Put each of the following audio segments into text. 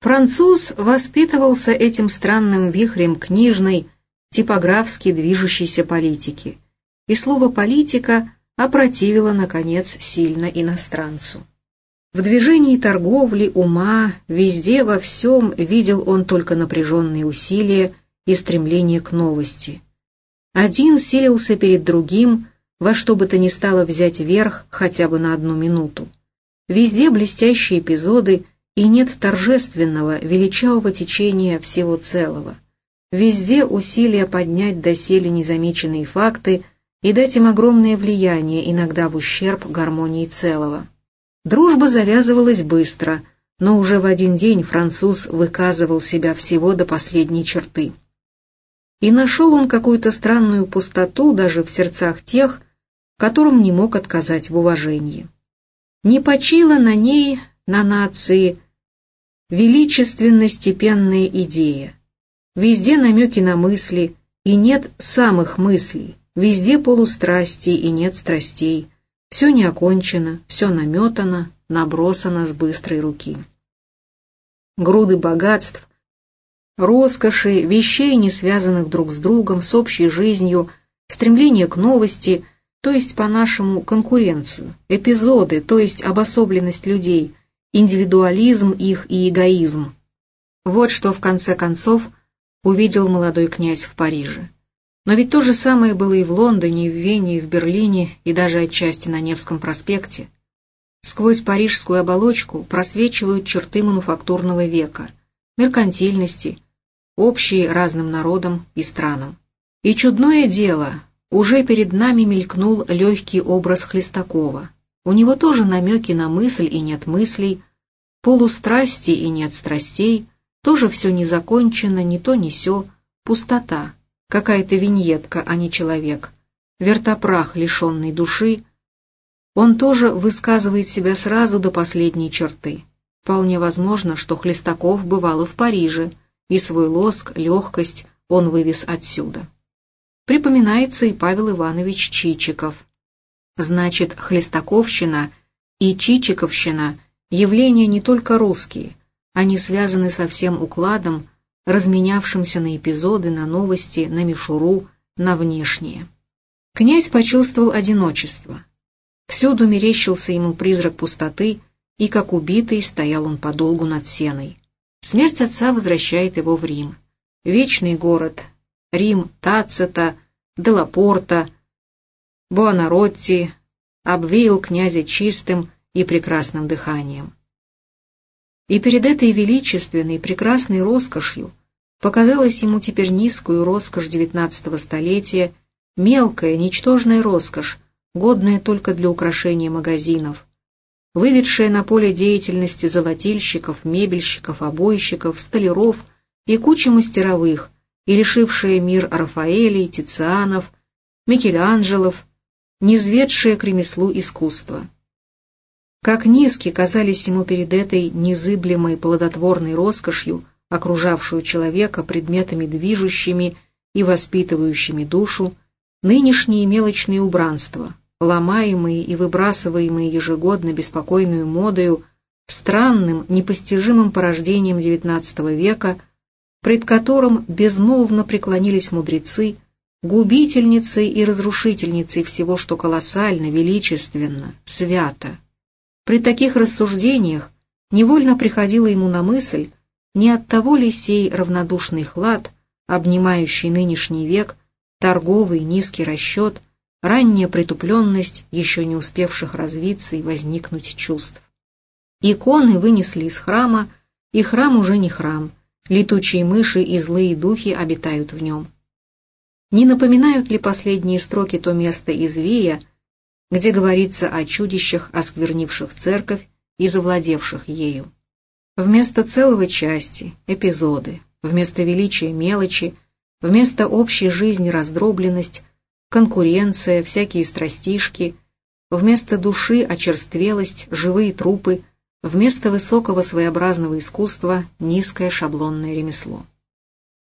Француз воспитывался этим странным вихрем книжной, типографски движущейся политики, и слово «политика» опротивило, наконец, сильно иностранцу. В движении торговли, ума, везде, во всем видел он только напряженные усилия и стремление к новости. Один силился перед другим, во что бы то ни стало взять верх хотя бы на одну минуту. Везде блестящие эпизоды, и нет торжественного, величавого течения всего целого. Везде усилия поднять доселе незамеченные факты и дать им огромное влияние, иногда в ущерб гармонии целого. Дружба завязывалась быстро, но уже в один день француз выказывал себя всего до последней черты. И нашел он какую-то странную пустоту даже в сердцах тех, которым не мог отказать в уважении. Не почила на ней, на нации, величественно-степенная идея. Везде намеки на мысли, и нет самых мыслей, везде полустрастий и нет страстей, все не окончено, все наметано, набросано с быстрой руки. Груды богатств, роскоши, вещей, не связанных друг с другом, с общей жизнью, стремление к новости, то есть по-нашему конкуренцию, эпизоды, то есть обособленность людей, индивидуализм их и эгоизм. Вот что в конце концов увидел молодой князь в Париже. Но ведь то же самое было и в Лондоне, и в Вене, и в Берлине, и даже отчасти на Невском проспекте. Сквозь парижскую оболочку просвечивают черты мануфактурного века, меркантильности, общие разным народам и странам. И чудное дело, уже перед нами мелькнул легкий образ Хлестакова. У него тоже намеки на мысль и нет мыслей, полустрасти и нет страстей, тоже все не закончено, ни то, ни сё, пустота, какая-то виньетка, а не человек, вертопрах, лишенный души, он тоже высказывает себя сразу до последней черты. Вполне возможно, что Хлестаков бывал и в Париже, и свой лоск, легкость он вывез отсюда. Припоминается и Павел Иванович Чичиков. Значит, Хлестаковщина и Чичиковщина – явления не только русские, они связаны со всем укладом, разменявшимся на эпизоды, на новости, на мишуру, на внешнее. Князь почувствовал одиночество. Всюду мерещился ему призрак пустоты, и как убитый стоял он подолгу над сеной. Смерть отца возвращает его в Рим. Вечный город. Рим Тацита, Делапорта, Буонаротти обвеял князя чистым и прекрасным дыханием. И перед этой величественной, прекрасной роскошью показалась ему теперь низкую роскошь девятнадцатого столетия, мелкая, ничтожная роскошь, годная только для украшения магазинов, выведшая на поле деятельности золотильщиков, мебельщиков, обойщиков, столяров и кучи мастеровых, и лишившая мир Рафаэлей, Тицианов, Микеланджелов, низведшая к ремеслу искусства. Как низки казались ему перед этой незыблемой плодотворной роскошью, окружавшую человека предметами движущими и воспитывающими душу, нынешние мелочные убранства, ломаемые и выбрасываемые ежегодно беспокойную модою, странным, непостижимым порождением XIX века, пред которым безмолвно преклонились мудрецы, губительницей и разрушительницей всего, что колоссально, величественно, свято. При таких рассуждениях невольно приходило ему на мысль, не от того ли сей равнодушный хлад, обнимающий нынешний век, торговый низкий расчет, ранняя притупленность еще не успевших развиться и возникнуть чувств. Иконы вынесли из храма, и храм уже не храм, летучие мыши и злые духи обитают в нем. Не напоминают ли последние строки то место из Вия, где говорится о чудищах, осквернивших церковь и завладевших ею. Вместо целого части – эпизоды, вместо величия – мелочи, вместо общей жизни – раздробленность, конкуренция, всякие страстишки, вместо души – очерствелость, живые трупы, вместо высокого своеобразного искусства – низкое шаблонное ремесло.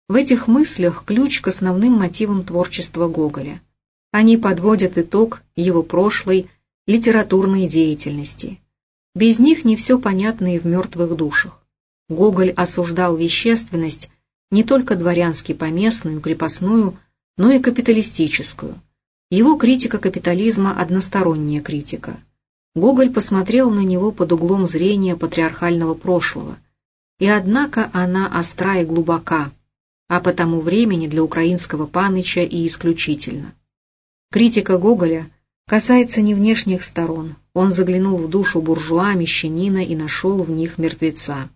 В этих мыслях ключ к основным мотивам творчества Гоголя – они подводят итог его прошлой литературной деятельности. Без них не все понятно и в мертвых душах. Гоголь осуждал вещественность не только дворянски-поместную, крепостную, но и капиталистическую. Его критика капитализма – односторонняя критика. Гоголь посмотрел на него под углом зрения патриархального прошлого. И однако она остра и глубока, а по тому времени для украинского паныча и исключительно. Критика Гоголя касается не внешних сторон, он заглянул в душу буржуа, мещанина и нашел в них мертвеца.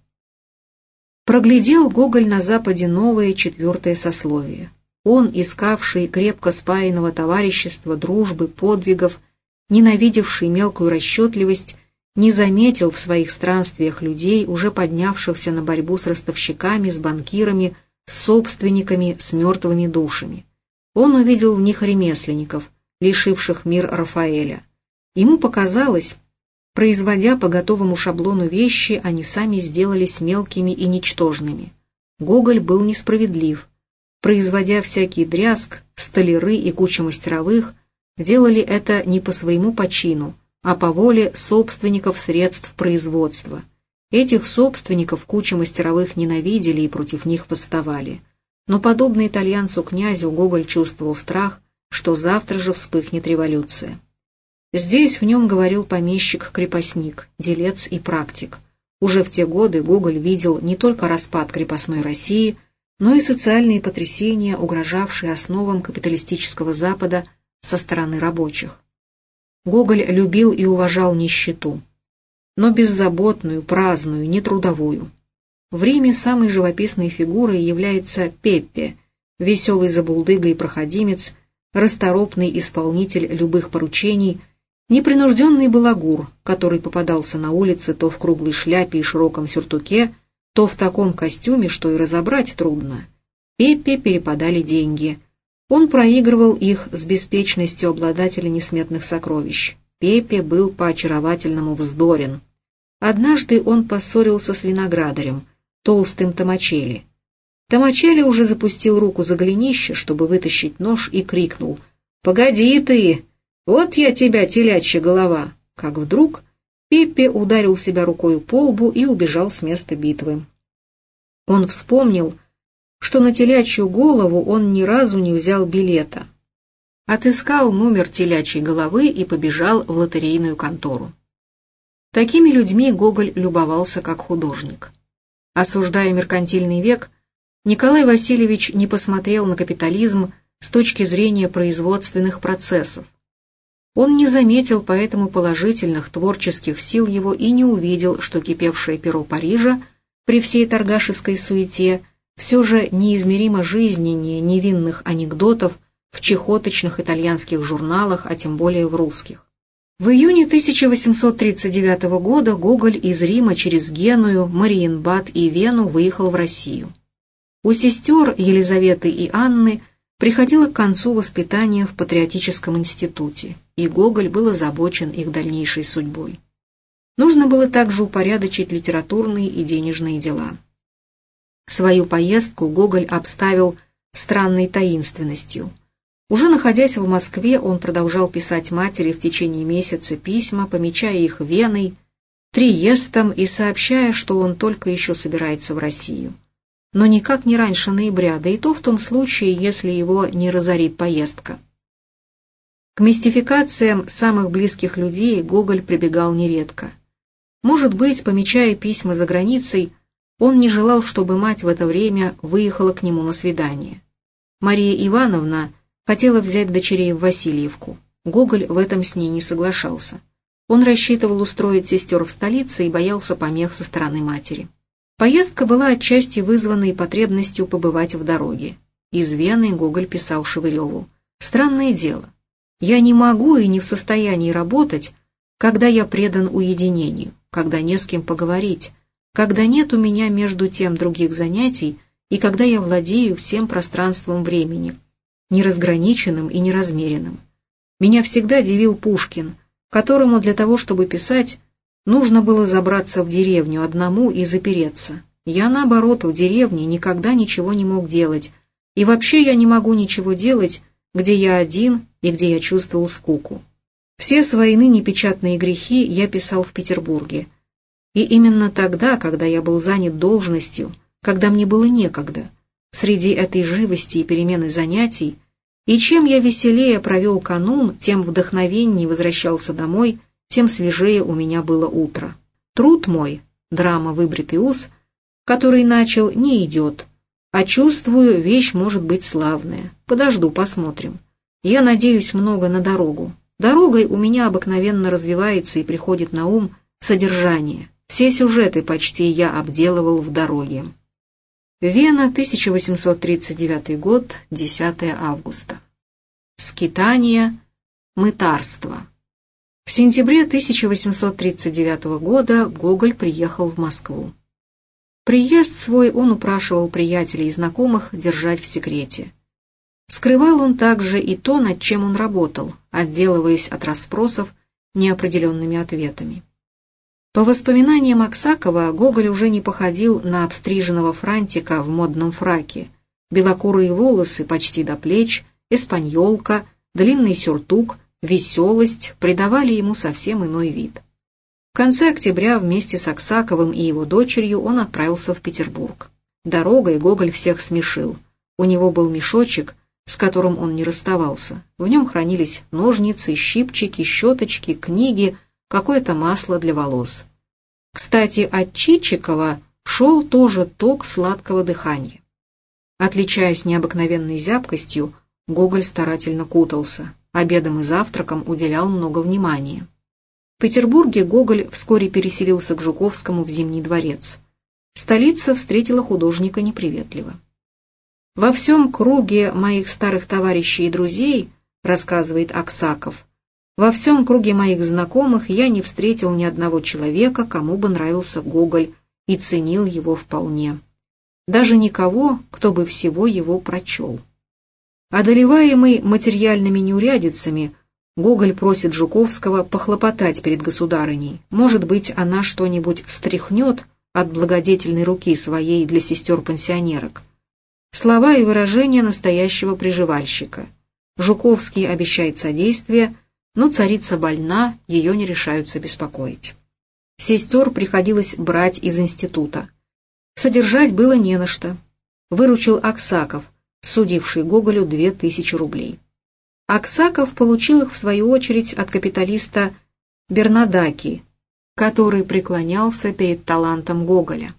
Проглядел Гоголь на Западе новое четвертое сословие. Он, искавший крепко спаянного товарищества, дружбы, подвигов, ненавидевший мелкую расчетливость, не заметил в своих странствиях людей, уже поднявшихся на борьбу с ростовщиками, с банкирами, собственниками, с мертвыми душами. Он увидел в них ремесленников, лишивших мир Рафаэля. Ему показалось, Производя по готовому шаблону вещи, они сами сделались мелкими и ничтожными. Гоголь был несправедлив. Производя всякий дрязг, столяры и куча мастеровых делали это не по своему почину, а по воле собственников средств производства. Этих собственников куча мастеровых ненавидели и против них восставали. Но подобно итальянцу-князю Гоголь чувствовал страх, что завтра же вспыхнет революция. Здесь в нем говорил помещик-крепостник, делец и практик. Уже в те годы Гоголь видел не только распад крепостной России, но и социальные потрясения, угрожавшие основам капиталистического Запада со стороны рабочих. Гоголь любил и уважал нищету, но беззаботную, праздную, нетрудовую. В Риме самой живописной фигурой является Пеппе, веселый забулдыга и проходимец, расторопный исполнитель любых поручений – Непринужденный балагур, который попадался на улице то в круглой шляпе и широком сюртуке, то в таком костюме, что и разобрать трудно. Пеппе перепадали деньги. Он проигрывал их с беспечностью обладателя несметных сокровищ. Пеппе был по-очаровательному вздорен. Однажды он поссорился с виноградарем, толстым Томачели. Томачели уже запустил руку за голенище, чтобы вытащить нож, и крикнул «Погоди ты! «Вот я тебя, телячья голова!» Как вдруг Пеппи ударил себя рукой по лбу и убежал с места битвы. Он вспомнил, что на телячью голову он ни разу не взял билета. Отыскал номер телячьей головы и побежал в лотерейную контору. Такими людьми Гоголь любовался как художник. Осуждая меркантильный век, Николай Васильевич не посмотрел на капитализм с точки зрения производственных процессов, он не заметил поэтому положительных творческих сил его и не увидел, что кипевшее перо Парижа при всей торгашеской суете все же неизмеримо жизненнее невинных анекдотов в чехоточных итальянских журналах, а тем более в русских. В июне 1839 года Гоголь из Рима через Геную, Мариенбад и Вену выехал в Россию. У сестер Елизаветы и Анны приходило к концу воспитание в патриотическом институте, и Гоголь был озабочен их дальнейшей судьбой. Нужно было также упорядочить литературные и денежные дела. Свою поездку Гоголь обставил странной таинственностью. Уже находясь в Москве, он продолжал писать матери в течение месяца письма, помечая их Веной, Триестом и сообщая, что он только еще собирается в Россию но никак не раньше ноября, да и то в том случае, если его не разорит поездка. К мистификациям самых близких людей Гоголь прибегал нередко. Может быть, помечая письма за границей, он не желал, чтобы мать в это время выехала к нему на свидание. Мария Ивановна хотела взять дочерей в Васильевку. Гоголь в этом с ней не соглашался. Он рассчитывал устроить сестер в столице и боялся помех со стороны матери. Поездка была отчасти вызвана и потребностью побывать в дороге. Из Вены Гоголь писал Шевыреву. «Странное дело. Я не могу и не в состоянии работать, когда я предан уединению, когда не с кем поговорить, когда нет у меня между тем других занятий и когда я владею всем пространством времени, неразграниченным и неразмеренным. Меня всегда дивил Пушкин, которому для того, чтобы писать, Нужно было забраться в деревню одному и запереться. Я, наоборот, в деревне никогда ничего не мог делать. И вообще я не могу ничего делать, где я один и где я чувствовал скуку. Все свои ныне печатные грехи я писал в Петербурге. И именно тогда, когда я был занят должностью, когда мне было некогда, среди этой живости и перемены занятий, и чем я веселее провел канун, тем вдохновеннее возвращался домой, тем свежее у меня было утро. Труд мой, драма «Выбритый ус», который начал, не идет, а чувствую, вещь может быть славная. Подожду, посмотрим. Я надеюсь много на дорогу. Дорогой у меня обыкновенно развивается и приходит на ум содержание. Все сюжеты почти я обделывал в дороге. Вена, 1839 год, 10 августа. Скитание, мытарство. В сентябре 1839 года Гоголь приехал в Москву. Приезд свой он упрашивал приятелей и знакомых держать в секрете. Скрывал он также и то, над чем он работал, отделываясь от расспросов неопределенными ответами. По воспоминаниям Аксакова, Гоголь уже не походил на обстриженного франтика в модном фраке. Белокурые волосы почти до плеч, эспаньолка, длинный сюртук, веселость придавали ему совсем иной вид. В конце октября вместе с Аксаковым и его дочерью он отправился в Петербург. Дорогой Гоголь всех смешил. У него был мешочек, с которым он не расставался. В нем хранились ножницы, щипчики, щеточки, книги, какое-то масло для волос. Кстати, от Чичикова шел тоже ток сладкого дыхания. Отличаясь необыкновенной зябкостью, Гоголь старательно кутался, обедом и завтраком уделял много внимания. В Петербурге Гоголь вскоре переселился к Жуковскому в Зимний дворец. Столица встретила художника неприветливо. «Во всем круге моих старых товарищей и друзей, — рассказывает Аксаков, — во всем круге моих знакомых я не встретил ни одного человека, кому бы нравился Гоголь и ценил его вполне. Даже никого, кто бы всего его прочел. Одолеваемый материальными неурядицами, Гоголь просит Жуковского похлопотать перед государыней. Может быть, она что-нибудь стряхнет от благодетельной руки своей для сестер-пансионерок. Слова и выражения настоящего приживальщика. Жуковский обещает содействие, но царица больна, ее не решаются беспокоить. Сестер приходилось брать из института. Содержать было не на что. Выручил Аксаков, судивший Гоголю две тысячи рублей. Аксаков получил их в свою очередь от капиталиста Бернадаки, который преклонялся перед талантом Гоголя.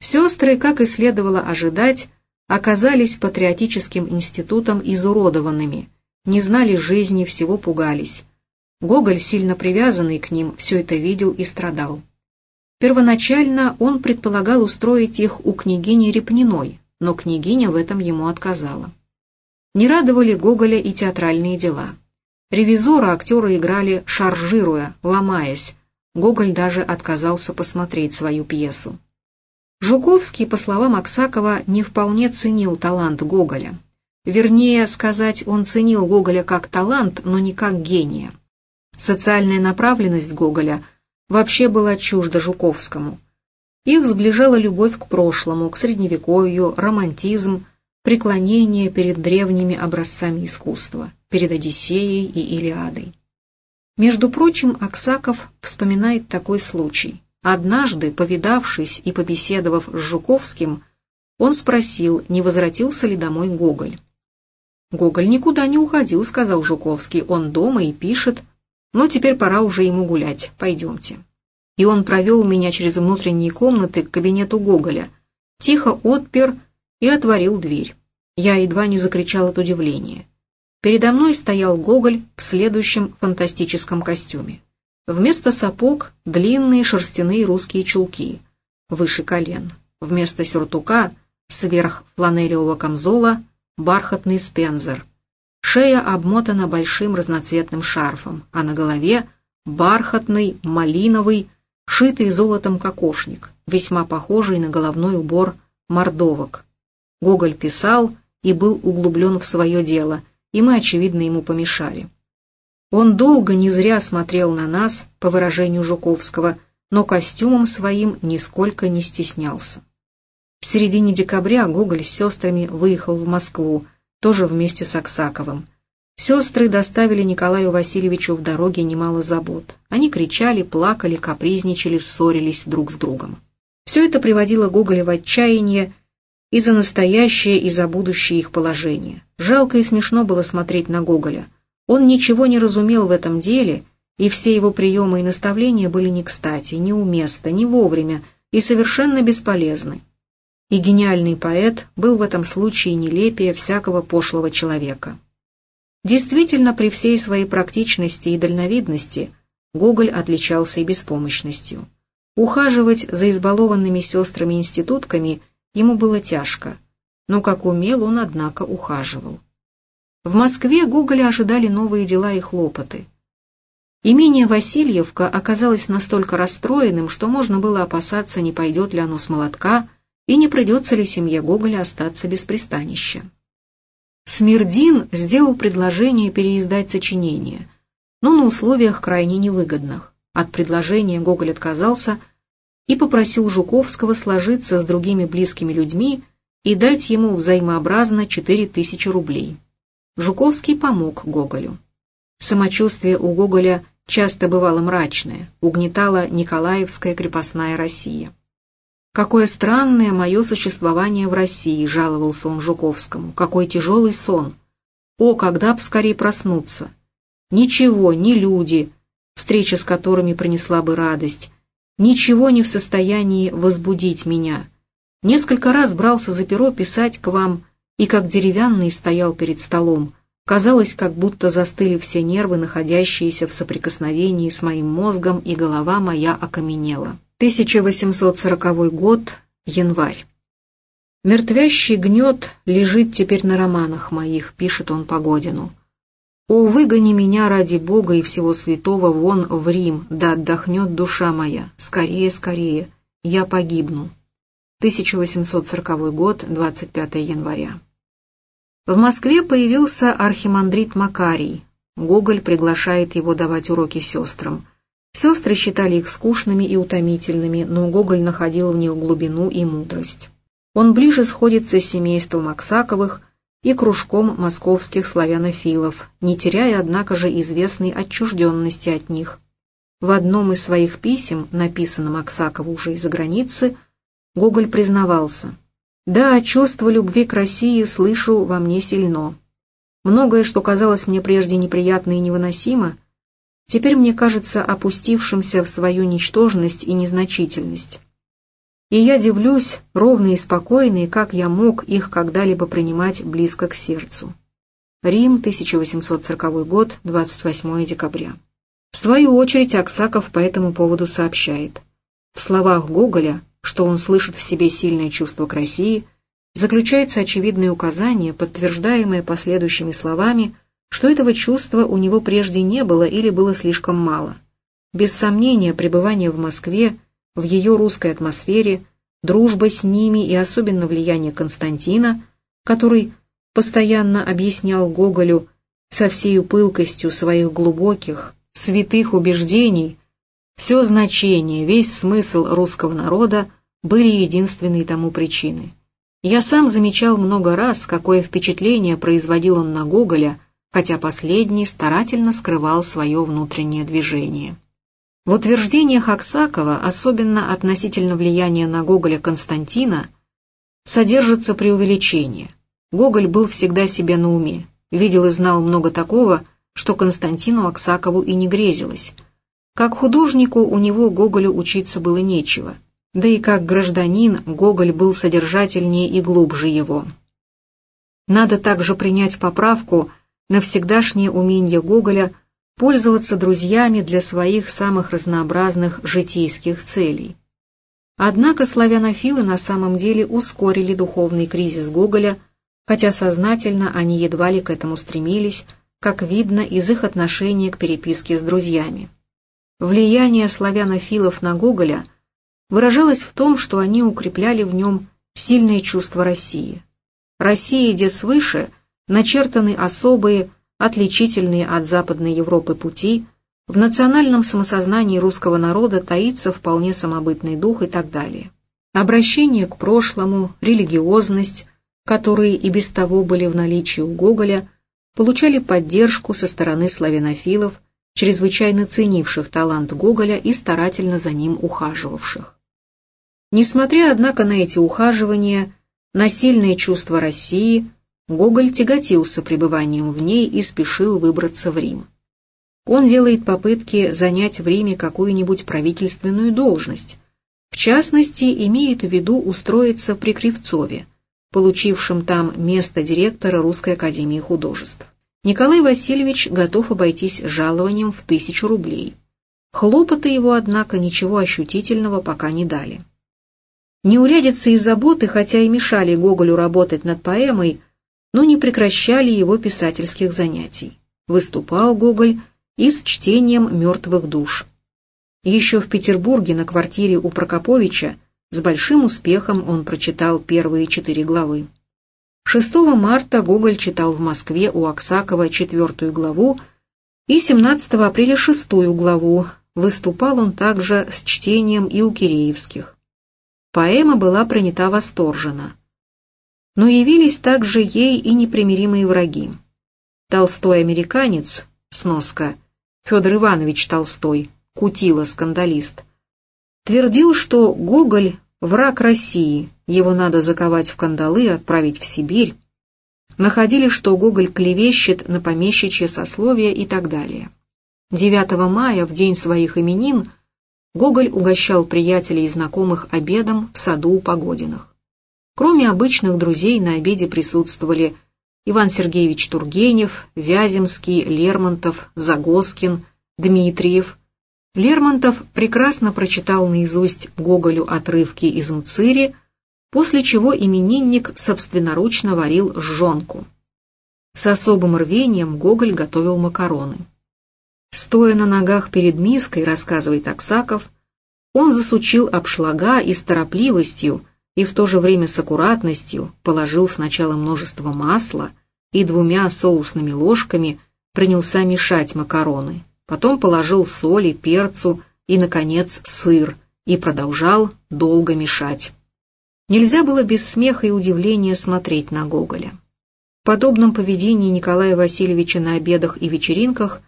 Сестры, как и следовало ожидать, оказались патриотическим институтом изуродованными, не знали жизни, всего пугались. Гоголь, сильно привязанный к ним, все это видел и страдал. Первоначально он предполагал устроить их у княгини Репниной, но княгиня в этом ему отказала. Не радовали Гоголя и театральные дела. Ревизора актеры играли шаржируя, ломаясь. Гоголь даже отказался посмотреть свою пьесу. Жуковский, по словам Аксакова, не вполне ценил талант Гоголя. Вернее сказать, он ценил Гоголя как талант, но не как гения. Социальная направленность Гоголя вообще была чужда Жуковскому. Их сближала любовь к прошлому, к средневековью, романтизм, преклонение перед древними образцами искусства, перед Одиссеей и Илиадой. Между прочим, Аксаков вспоминает такой случай. Однажды, повидавшись и побеседовав с Жуковским, он спросил, не возвратился ли домой Гоголь. «Гоголь никуда не уходил», — сказал Жуковский, — «он дома и пишет, но теперь пора уже ему гулять, пойдемте». И он провел меня через внутренние комнаты к кабинету Гоголя, тихо отпер и отворил дверь. Я едва не закричал от удивления. Передо мной стоял Гоголь в следующем фантастическом костюме. Вместо сапог длинные шерстяные русские чулки, выше колен. Вместо сюртука сверх фланелевого камзола бархатный спензер. Шея обмотана большим разноцветным шарфом, а на голове бархатный, малиновый, шитый золотом кокошник, весьма похожий на головной убор мордовок. Гоголь писал и был углублен в свое дело, и мы, очевидно, ему помешали. Он долго не зря смотрел на нас, по выражению Жуковского, но костюмом своим нисколько не стеснялся. В середине декабря Гоголь с сестрами выехал в Москву, тоже вместе с Аксаковым. Сестры доставили Николаю Васильевичу в дороге немало забот. Они кричали, плакали, капризничали, ссорились друг с другом. Все это приводило Гоголя в отчаяние и за настоящее, и за будущее их положение. Жалко и смешно было смотреть на Гоголя. Он ничего не разумел в этом деле, и все его приемы и наставления были не кстати, не уместно, не вовремя и совершенно бесполезны. И гениальный поэт был в этом случае нелепее всякого пошлого человека. Действительно, при всей своей практичности и дальновидности Гоголь отличался и беспомощностью. Ухаживать за избалованными сестрами-институтками ему было тяжко, но как умел он, однако, ухаживал. В Москве Гоголя ожидали новые дела и хлопоты. Имение Васильевка оказалось настолько расстроенным, что можно было опасаться, не пойдет ли оно с молотка и не придется ли семье Гоголя остаться без пристанища. Смердин сделал предложение переиздать сочинение, но на условиях крайне невыгодных. От предложения Гоголь отказался и попросил Жуковского сложиться с другими близкими людьми и дать ему взаимообразно 4000 рублей. Жуковский помог Гоголю. Самочувствие у Гоголя часто бывало мрачное, угнетала Николаевская крепостная Россия. «Какое странное мое существование в России», — жаловался он Жуковскому. «Какой тяжелый сон! О, когда б скорее проснуться! Ничего, ни люди, встреча с которыми принесла бы радость, ничего не в состоянии возбудить меня. Несколько раз брался за перо писать к вам, и как деревянный стоял перед столом. Казалось, как будто застыли все нервы, находящиеся в соприкосновении с моим мозгом, и голова моя окаменела». 1840 год, январь. «Мертвящий гнет лежит теперь на романах моих», — пишет он Погодину. «О, выгони меня ради Бога и всего святого вон в Рим, да отдохнет душа моя. Скорее, скорее, я погибну». 1840 год, 25 января. В Москве появился архимандрит Макарий. Гоголь приглашает его давать уроки сестрам. Сестры считали их скучными и утомительными, но Гоголь находил в них глубину и мудрость. Он ближе сходится с семейством Аксаковых и кружком московских славянофилов, не теряя, однако же, известной отчужденности от них. В одном из своих писем, написанном Аксакову уже из-за границы, Гоголь признавался «Да, чувство любви к России слышу во мне сильно. Многое, что казалось мне прежде неприятно и невыносимо, теперь мне кажется опустившимся в свою ничтожность и незначительность. И я дивлюсь, ровно и спокойно, и как я мог их когда-либо принимать близко к сердцу. Рим, 1840 год, 28 декабря. В свою очередь Аксаков по этому поводу сообщает. В словах Гоголя, что он слышит в себе сильное чувство к России, заключается очевидное указание, подтверждаемое последующими словами что этого чувства у него прежде не было или было слишком мало. Без сомнения, пребывание в Москве, в ее русской атмосфере, дружба с ними и особенно влияние Константина, который постоянно объяснял Гоголю со всею пылкостью своих глубоких, святых убеждений, все значение, весь смысл русского народа были единственной тому причиной. Я сам замечал много раз, какое впечатление производил он на Гоголя – хотя последний старательно скрывал свое внутреннее движение. В утверждениях Аксакова, особенно относительно влияния на Гоголя Константина, содержится преувеличение. Гоголь был всегда себе на уме, видел и знал много такого, что Константину Аксакову и не грезилось. Как художнику у него Гоголю учиться было нечего, да и как гражданин Гоголь был содержательнее и глубже его. Надо также принять поправку – на всегдашнее умение Гоголя пользоваться друзьями для своих самых разнообразных житейских целей. Однако славянофилы на самом деле ускорили духовный кризис Гоголя, хотя сознательно они едва ли к этому стремились, как видно из их отношения к переписке с друзьями. Влияние славянофилов на Гоголя выражалось в том, что они укрепляли в нем сильное чувство России. Россия, где свыше – начертаны особые, отличительные от Западной Европы пути, в национальном самосознании русского народа таится вполне самобытный дух и так далее. Обращение к прошлому, религиозность, которые и без того были в наличии у Гоголя, получали поддержку со стороны славянофилов, чрезвычайно ценивших талант Гоголя и старательно за ним ухаживавших. Несмотря, однако, на эти ухаживания, на сильное чувство России, Гоголь тяготился пребыванием в ней и спешил выбраться в Рим. Он делает попытки занять в Риме какую-нибудь правительственную должность, в частности, имеет в виду устроиться при Кривцове, получившем там место директора Русской Академии Художеств. Николай Васильевич готов обойтись жалованием в тысячу рублей. Хлопоты его, однако, ничего ощутительного пока не дали. Неурядицы и заботы, хотя и мешали Гоголю работать над поэмой, но не прекращали его писательских занятий. Выступал Гоголь и с чтением «Мертвых душ». Еще в Петербурге на квартире у Прокоповича с большим успехом он прочитал первые четыре главы. 6 марта Гоголь читал в Москве у Аксакова четвертую главу и 17 апреля шестую главу. Выступал он также с чтением и у Киреевских. Поэма была принята восторженно. Но явились также ей и непримиримые враги. Толстой-американец, сноска, Федор Иванович Толстой, Кутила, скандалист, твердил, что Гоголь – враг России, его надо заковать в кандалы и отправить в Сибирь. Находили, что Гоголь клевещет на помещичье сословие и так далее. 9 мая, в день своих именин, Гоголь угощал приятелей и знакомых обедом в саду у Погодиных. Кроме обычных друзей на обеде присутствовали Иван Сергеевич Тургенев, Вяземский, Лермонтов, Загоскин, Дмитриев – Лермонтов прекрасно прочитал наизусть Гоголю отрывки из Мцири, после чего именинник собственноручно варил жжонку. С особым рвением Гоголь готовил макароны. Стоя на ногах перед миской, рассказывает Аксаков, он засучил обшлага и с торопливостью, и в то же время с аккуратностью положил сначала множество масла и двумя соусными ложками принялся мешать макароны потом положил соли, перцу и, наконец, сыр и продолжал долго мешать. Нельзя было без смеха и удивления смотреть на Гоголя. В подобном поведении Николая Васильевича на обедах и вечеринках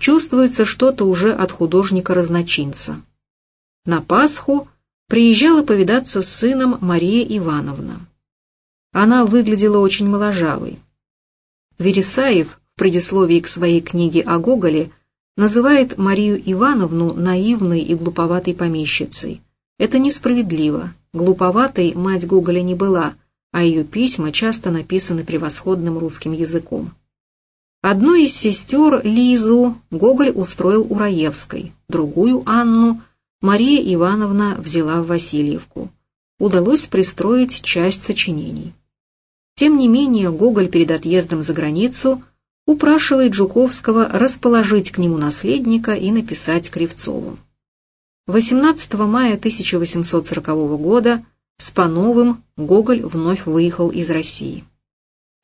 чувствуется что-то уже от художника-разночинца. На Пасху приезжала повидаться с сыном Мария Ивановна. Она выглядела очень моложавой. Вересаев в предисловии к своей книге о Гоголе называет Марию Ивановну наивной и глуповатой помещицей. Это несправедливо. Глуповатой мать Гоголя не была, а ее письма часто написаны превосходным русским языком. Одну из сестер, Лизу, Гоголь устроил у Раевской, другую, Анну, Мария Ивановна взяла в Васильевку. Удалось пристроить часть сочинений. Тем не менее, Гоголь перед отъездом за границу упрашивает Жуковского расположить к нему наследника и написать Кривцову. 18 мая 1840 года с Пановым Гоголь вновь выехал из России.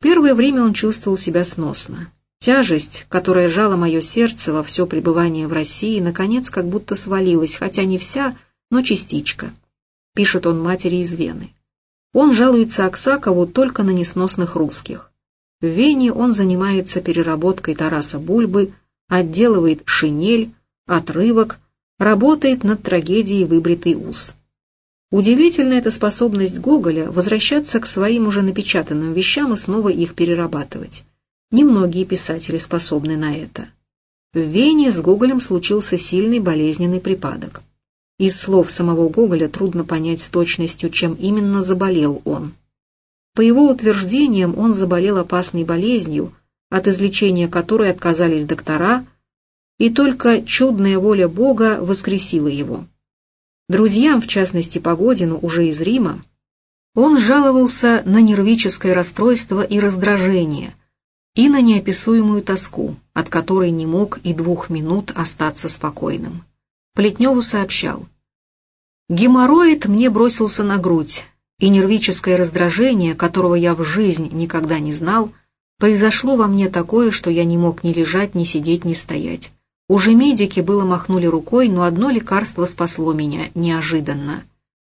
Первое время он чувствовал себя сносно. Тяжесть, которая жала мое сердце во все пребывание в России, наконец как будто свалилась, хотя не вся, но частичка. Пишет он матери из Вены. Он жалуется Аксакову только на несносных русских. В Вене он занимается переработкой Тараса Бульбы, отделывает шинель, отрывок, работает над трагедией «Выбритый ус». Удивительна эта способность Гоголя возвращаться к своим уже напечатанным вещам и снова их перерабатывать. Немногие писатели способны на это. В Вене с Гоголем случился сильный болезненный припадок. Из слов самого Гоголя трудно понять с точностью, чем именно заболел он. По его утверждениям, он заболел опасной болезнью, от излечения которой отказались доктора, и только чудная воля Бога воскресила его. Друзьям, в частности Погодину, уже из Рима, он жаловался на нервическое расстройство и раздражение, и на неописуемую тоску, от которой не мог и двух минут остаться спокойным. Плетневу сообщал. «Геморроид мне бросился на грудь, и нервическое раздражение, которого я в жизнь никогда не знал, произошло во мне такое, что я не мог ни лежать, ни сидеть, ни стоять. Уже медики было махнули рукой, но одно лекарство спасло меня неожиданно.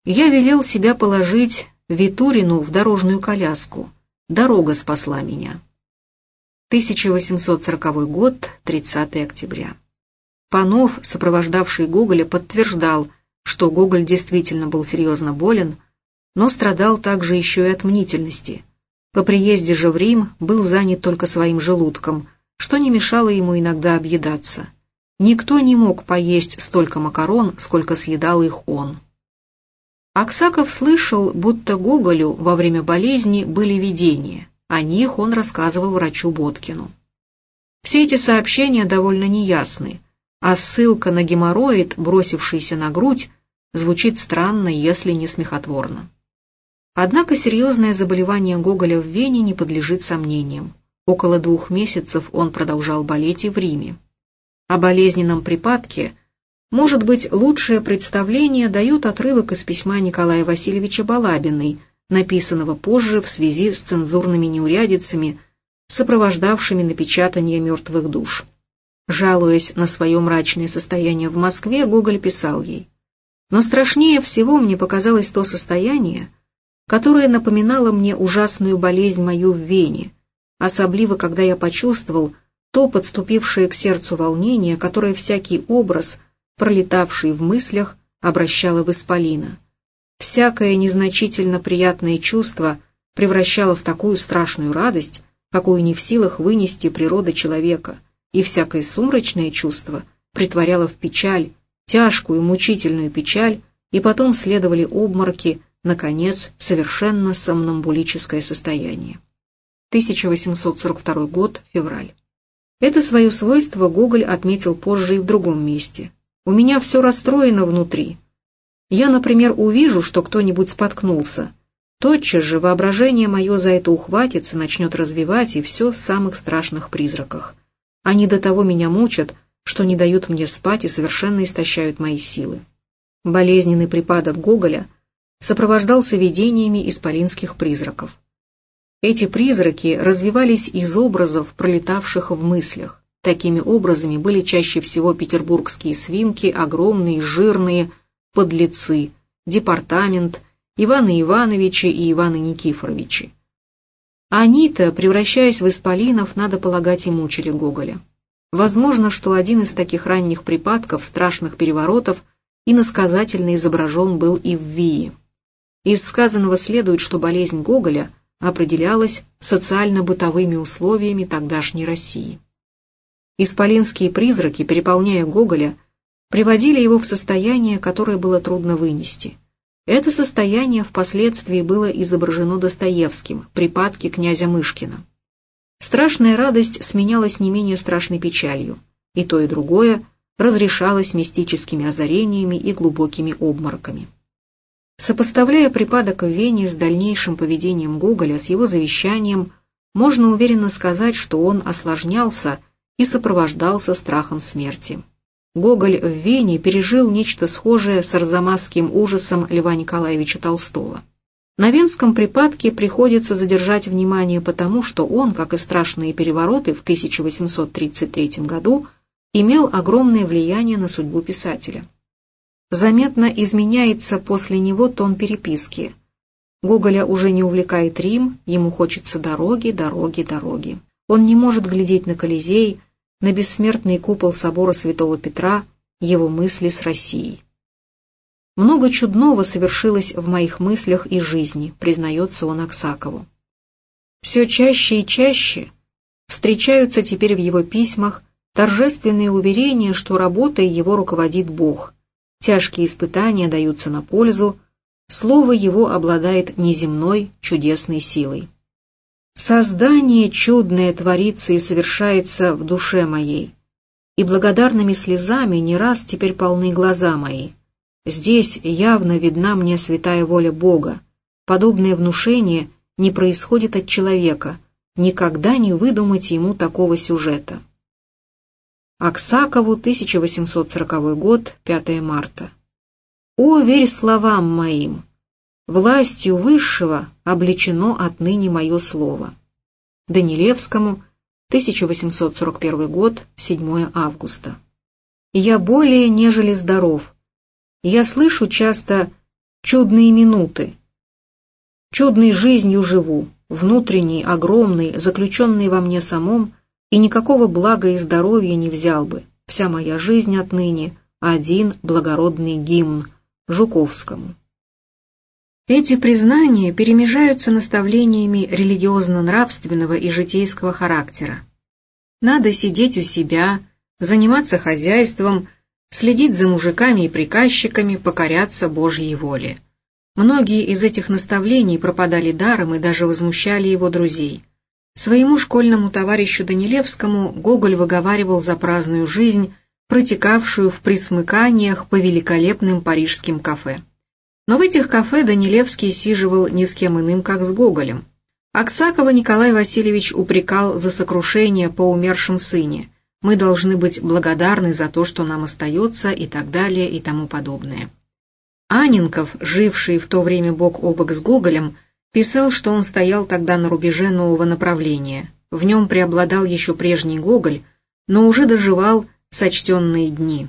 Я велел себя положить Витурину в дорожную коляску. Дорога спасла меня. 1840 год, 30 октября. Панов, сопровождавший Гоголя, подтверждал, что Гоголь действительно был серьезно болен, но страдал также еще и от мнительности. По приезде же в Рим был занят только своим желудком, что не мешало ему иногда объедаться. Никто не мог поесть столько макарон, сколько съедал их он. Аксаков слышал, будто Гоголю во время болезни были видения. О них он рассказывал врачу Боткину. Все эти сообщения довольно неясны, а ссылка на геморроид, бросившийся на грудь, звучит странно, если не смехотворно. Однако серьезное заболевание Гоголя в Вене не подлежит сомнениям. Около двух месяцев он продолжал болеть и в Риме. О болезненном припадке, может быть, лучшее представление дает отрывок из письма Николая Васильевича Балабиной – написанного позже в связи с цензурными неурядицами, сопровождавшими напечатание «Мертвых душ». Жалуясь на свое мрачное состояние в Москве, Гоголь писал ей, «Но страшнее всего мне показалось то состояние, которое напоминало мне ужасную болезнь мою в Вене, особливо когда я почувствовал то подступившее к сердцу волнение, которое всякий образ, пролетавший в мыслях, обращало в исполина всякое незначительно приятное чувство превращало в такую страшную радость, какую не в силах вынести природа человека, и всякое сумрачное чувство притворяло в печаль, тяжкую, мучительную печаль, и потом следовали обмороки, наконец, совершенно сомнамбулическое состояние. 1842 год, февраль. Это свое свойство Гоголь отметил позже и в другом месте. «У меня все расстроено внутри, я, например, увижу, что кто-нибудь споткнулся. Тотчас же воображение мое за это ухватится, начнет развивать, и все в самых страшных призраках. Они до того меня мучат, что не дают мне спать и совершенно истощают мои силы. Болезненный припадок Гоголя сопровождался видениями исполинских призраков. Эти призраки развивались из образов, пролетавших в мыслях. Такими образами были чаще всего петербургские свинки, огромные, жирные, подлецы, департамент, Иваны Ивановичи и Иваны Никифоровичи. Они-то, превращаясь в исполинов, надо полагать, и мучили Гоголя. Возможно, что один из таких ранних припадков, страшных переворотов, иносказательно изображен был и в Вии. Из сказанного следует, что болезнь Гоголя определялась социально-бытовыми условиями тогдашней России. Исполинские призраки, переполняя Гоголя, приводили его в состояние, которое было трудно вынести. Это состояние впоследствии было изображено Достоевским, припадки князя Мышкина. Страшная радость сменялась не менее страшной печалью, и то и другое разрешалось мистическими озарениями и глубокими обмороками. Сопоставляя припадок в Вене с дальнейшим поведением Гоголя, с его завещанием, можно уверенно сказать, что он осложнялся и сопровождался страхом смерти. Гоголь в Вене пережил нечто схожее с арзамасским ужасом Льва Николаевича Толстого. На венском припадке приходится задержать внимание потому, что он, как и страшные перевороты в 1833 году, имел огромное влияние на судьбу писателя. Заметно изменяется после него тон переписки. Гоголя уже не увлекает Рим, ему хочется дороги, дороги, дороги. Он не может глядеть на Колизей, на бессмертный купол собора Святого Петра его мысли с Россией. Много чудного совершилось в моих мыслях и жизни, признается он Аксакову. Все чаще и чаще встречаются теперь в его письмах торжественные уверения, что работой его руководит Бог. Тяжкие испытания даются на пользу, слово его обладает неземной чудесной силой. Создание чудное творится и совершается в душе моей, и благодарными слезами не раз теперь полны глаза мои. Здесь явно видна мне святая воля Бога. Подобное внушение не происходит от человека, никогда не выдумать ему такого сюжета. Аксакову, 1840 год, 5 марта. «О, верь словам моим! Властью Высшего обличено отныне мое слово. Данилевскому, 1841 год, 7 августа. Я более нежели здоров. Я слышу часто чудные минуты. Чудной жизнью живу, внутренней, огромной, заключенной во мне самом, и никакого блага и здоровья не взял бы. Вся моя жизнь отныне один благородный гимн Жуковскому. Эти признания перемежаются наставлениями религиозно-нравственного и житейского характера. Надо сидеть у себя, заниматься хозяйством, следить за мужиками и приказчиками, покоряться Божьей воле. Многие из этих наставлений пропадали даром и даже возмущали его друзей. Своему школьному товарищу Данилевскому Гоголь выговаривал за праздную жизнь, протекавшую в присмыканиях по великолепным парижским кафе. Но в этих кафе Данилевский сиживал ни с кем иным, как с Гоголем. Аксакова Николай Васильевич упрекал за сокрушение по умершем сыне. Мы должны быть благодарны за то, что нам остается, и так далее, и тому подобное. Анинков, живший в то время бок о бок с Гоголем, писал, что он стоял тогда на рубеже нового направления. В нем преобладал еще прежний Гоголь, но уже доживал сочтенные дни.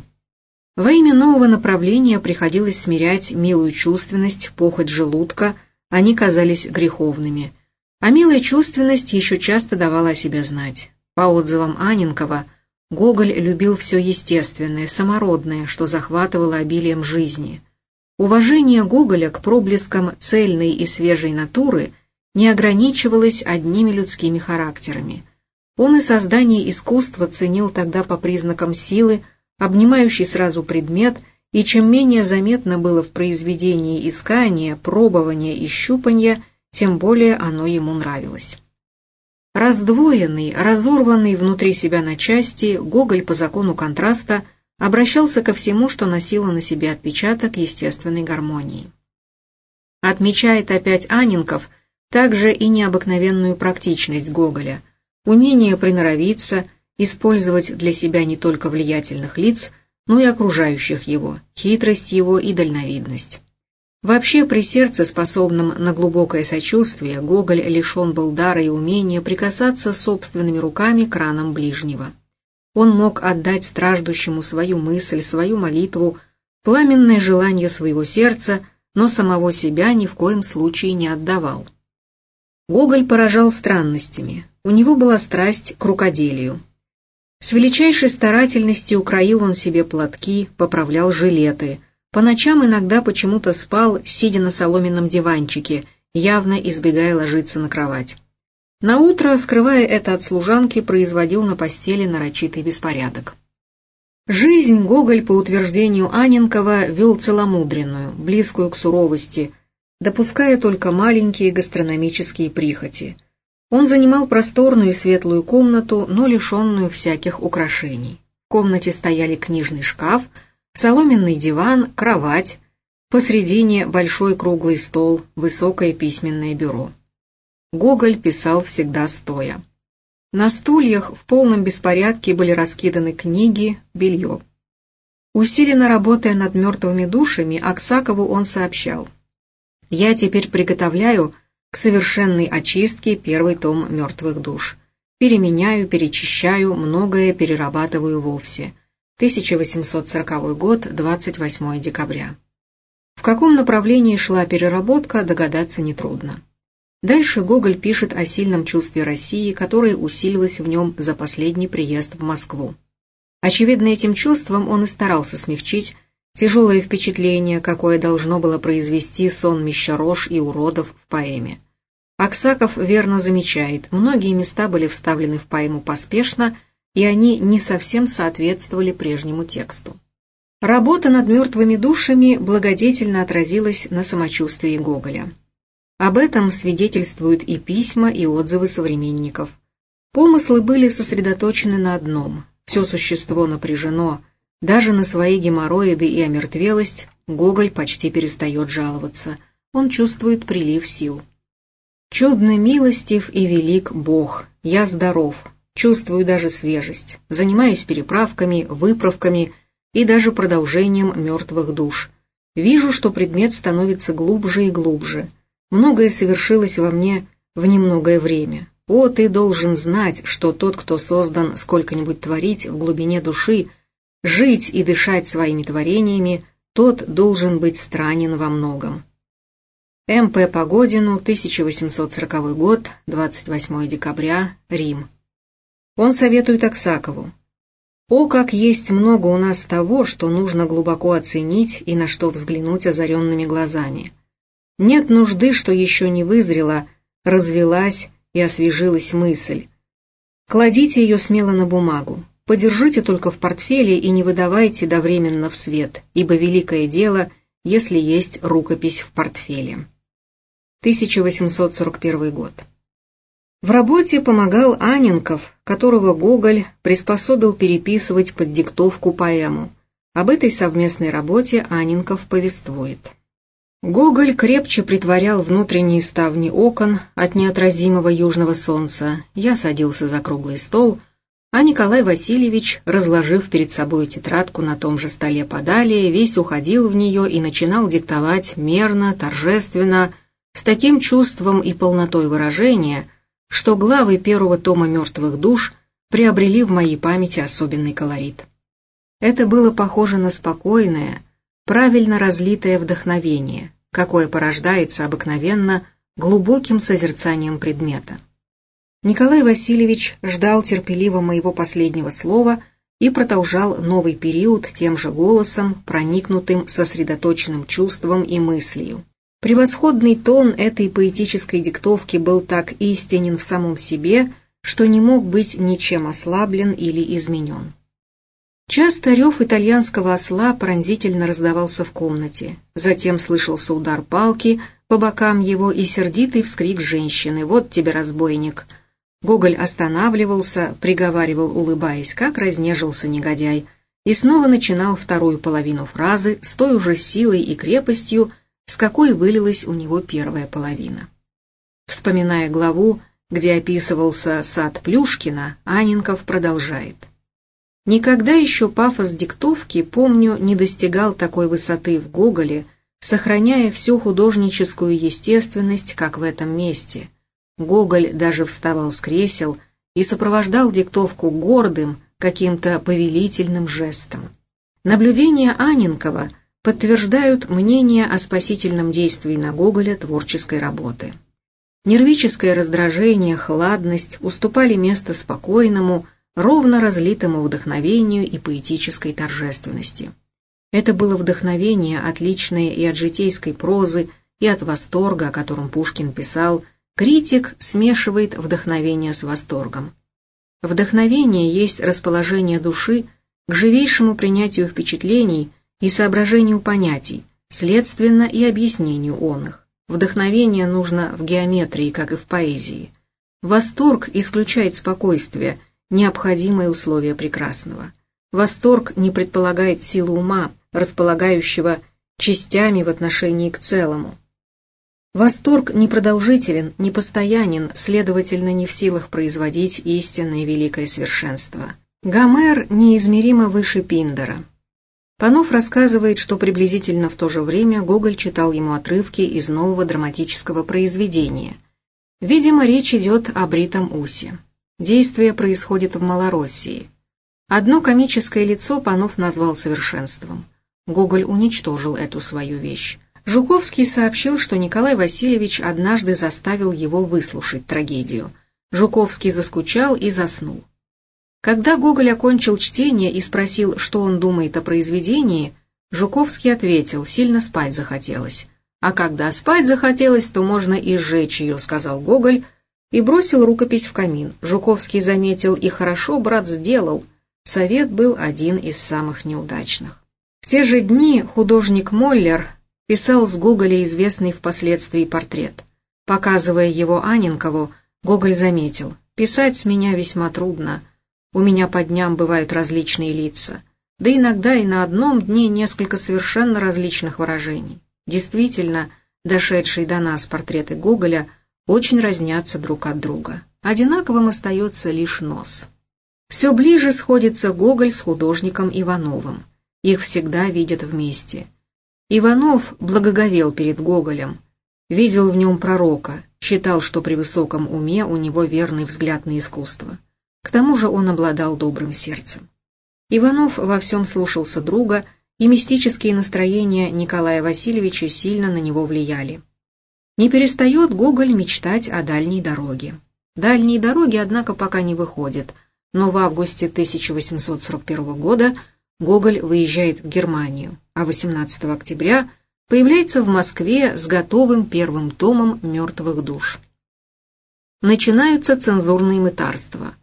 Во имя нового направления приходилось смирять милую чувственность, похоть желудка, они казались греховными. А милая чувственность еще часто давала о себе знать. По отзывам Анинкова, Гоголь любил все естественное, самородное, что захватывало обилием жизни. Уважение Гоголя к проблескам цельной и свежей натуры не ограничивалось одними людскими характерами. Он и создание искусства ценил тогда по признакам силы, обнимающий сразу предмет, и чем менее заметно было в произведении искания, пробования и щупания, тем более оно ему нравилось. Раздвоенный, разорванный внутри себя на части, Гоголь по закону контраста обращался ко всему, что носило на себе отпечаток естественной гармонии. Отмечает опять Анинков также и необыкновенную практичность Гоголя, умение приноровиться – использовать для себя не только влиятельных лиц, но и окружающих его, хитрость его и дальновидность. Вообще, при сердце, способном на глубокое сочувствие, Гоголь лишен был дара и умения прикасаться собственными руками к ранам ближнего. Он мог отдать страждущему свою мысль, свою молитву, пламенное желание своего сердца, но самого себя ни в коем случае не отдавал. Гоголь поражал странностями. У него была страсть к рукоделию. С величайшей старательностью укроил он себе платки, поправлял жилеты. По ночам иногда почему-то спал, сидя на соломенном диванчике, явно избегая ложиться на кровать. На утро, скрывая это от служанки, производил на постели нарочитый беспорядок. Жизнь Гоголь, по утверждению Аненкова, вел целомудренную, близкую к суровости, допуская только маленькие гастрономические прихоти – он занимал просторную и светлую комнату, но лишенную всяких украшений. В комнате стояли книжный шкаф, соломенный диван, кровать, посредине большой круглый стол, высокое письменное бюро. Гоголь писал всегда стоя. На стульях в полном беспорядке были раскиданы книги, белье. Усиленно работая над мертвыми душами, Аксакову он сообщал. «Я теперь приготовляю к совершенной очистке первый том «Мертвых душ». Переменяю, перечищаю, многое перерабатываю вовсе. 1840 год, 28 декабря. В каком направлении шла переработка, догадаться нетрудно. Дальше Гоголь пишет о сильном чувстве России, которое усилилось в нем за последний приезд в Москву. Очевидно, этим чувством он и старался смягчить Тяжелое впечатление, какое должно было произвести сон Мещерож и уродов в поэме. Аксаков верно замечает, многие места были вставлены в поэму поспешно, и они не совсем соответствовали прежнему тексту. Работа над мертвыми душами благодетельно отразилась на самочувствии Гоголя. Об этом свидетельствуют и письма, и отзывы современников. Помыслы были сосредоточены на одном, все существо напряжено – даже на свои геморроиды и омертвелость Гоголь почти перестает жаловаться. Он чувствует прилив сил. «Чудно милостив и велик Бог. Я здоров. Чувствую даже свежесть. Занимаюсь переправками, выправками и даже продолжением мертвых душ. Вижу, что предмет становится глубже и глубже. Многое совершилось во мне в немногое время. О, ты должен знать, что тот, кто создан сколько-нибудь творить в глубине души – жить и дышать своими творениями, тот должен быть странен во многом. М.П. Погодину, 1840 год, 28 декабря, Рим. Он советует Аксакову. «О, как есть много у нас того, что нужно глубоко оценить и на что взглянуть озаренными глазами. Нет нужды, что еще не вызрела, развелась и освежилась мысль. Кладите ее смело на бумагу, подержите только в портфеле и не выдавайте довременно в свет, ибо великое дело, если есть рукопись в портфеле». 1841 год. В работе помогал Аненков, которого Гоголь приспособил переписывать под диктовку поэму. Об этой совместной работе Аненков повествует. Гоголь крепче притворял внутренние ставни окон от неотразимого южного солнца. Я садился за круглый стол, а Николай Васильевич, разложив перед собой тетрадку на том же столе подалее, весь уходил в нее и начинал диктовать мерно, торжественно, с таким чувством и полнотой выражения, что главы первого тома «Мертвых душ» приобрели в моей памяти особенный колорит. Это было похоже на спокойное, правильно разлитое вдохновение, какое порождается обыкновенно глубоким созерцанием предмета. Николай Васильевич ждал терпеливо моего последнего слова и продолжал новый период тем же голосом, проникнутым сосредоточенным чувством и мыслью. Превосходный тон этой поэтической диктовки был так истинен в самом себе, что не мог быть ничем ослаблен или изменен. Часто рев итальянского осла пронзительно раздавался в комнате. Затем слышался удар палки по бокам его и сердитый вскрик женщины «Вот тебе, разбойник!». Гоголь останавливался, приговаривал, улыбаясь, как разнежился негодяй, и снова начинал вторую половину фразы с той уже силой и крепостью, с какой вылилась у него первая половина. Вспоминая главу, где описывался сад Плюшкина, Анинков продолжает. Никогда еще пафос диктовки, помню, не достигал такой высоты в Гоголе, сохраняя всю художническую естественность, как в этом месте. Гоголь даже вставал с кресел и сопровождал диктовку гордым, каким-то повелительным жестом. Наблюдения Анинкова – подтверждают мнение о спасительном действии на Гоголя творческой работы. Нервическое раздражение, хладность уступали место спокойному, ровно разлитому вдохновению и поэтической торжественности. Это было вдохновение, отличное и от житейской прозы, и от восторга, о котором Пушкин писал, критик смешивает вдохновение с восторгом. Вдохновение есть расположение души к живейшему принятию впечатлений – и соображению понятий, следственно и объяснению он их. Вдохновение нужно в геометрии, как и в поэзии. Восторг исключает спокойствие, необходимое условие прекрасного. Восторг не предполагает силы ума, располагающего частями в отношении к целому. Восторг непродолжителен, непостоянен, следовательно, не в силах производить истинное великое совершенство. Гомер неизмеримо выше Пиндера. Панов рассказывает, что приблизительно в то же время Гоголь читал ему отрывки из нового драматического произведения. Видимо, речь идет о бритом усе. Действие происходит в Малороссии. Одно комическое лицо Панов назвал совершенством. Гоголь уничтожил эту свою вещь. Жуковский сообщил, что Николай Васильевич однажды заставил его выслушать трагедию. Жуковский заскучал и заснул. Когда Гоголь окончил чтение и спросил, что он думает о произведении, Жуковский ответил, сильно спать захотелось. «А когда спать захотелось, то можно и сжечь ее», — сказал Гоголь, и бросил рукопись в камин. Жуковский заметил, и хорошо брат сделал. Совет был один из самых неудачных. В те же дни художник Моллер писал с Гоголя известный впоследствии портрет. Показывая его Анинкову, Гоголь заметил, «Писать с меня весьма трудно». У меня по дням бывают различные лица, да иногда и на одном дне несколько совершенно различных выражений. Действительно, дошедшие до нас портреты Гоголя очень разнятся друг от друга. Одинаковым остается лишь нос. Все ближе сходится Гоголь с художником Ивановым. Их всегда видят вместе. Иванов благоговел перед Гоголем, видел в нем пророка, считал, что при высоком уме у него верный взгляд на искусство. К тому же он обладал добрым сердцем. Иванов во всем слушался друга, и мистические настроения Николая Васильевича сильно на него влияли. Не перестает Гоголь мечтать о дальней дороге. Дальние дороги, однако, пока не выходят, но в августе 1841 года Гоголь выезжает в Германию, а 18 октября появляется в Москве с готовым первым томом «Мертвых душ». Начинаются цензурные мытарства.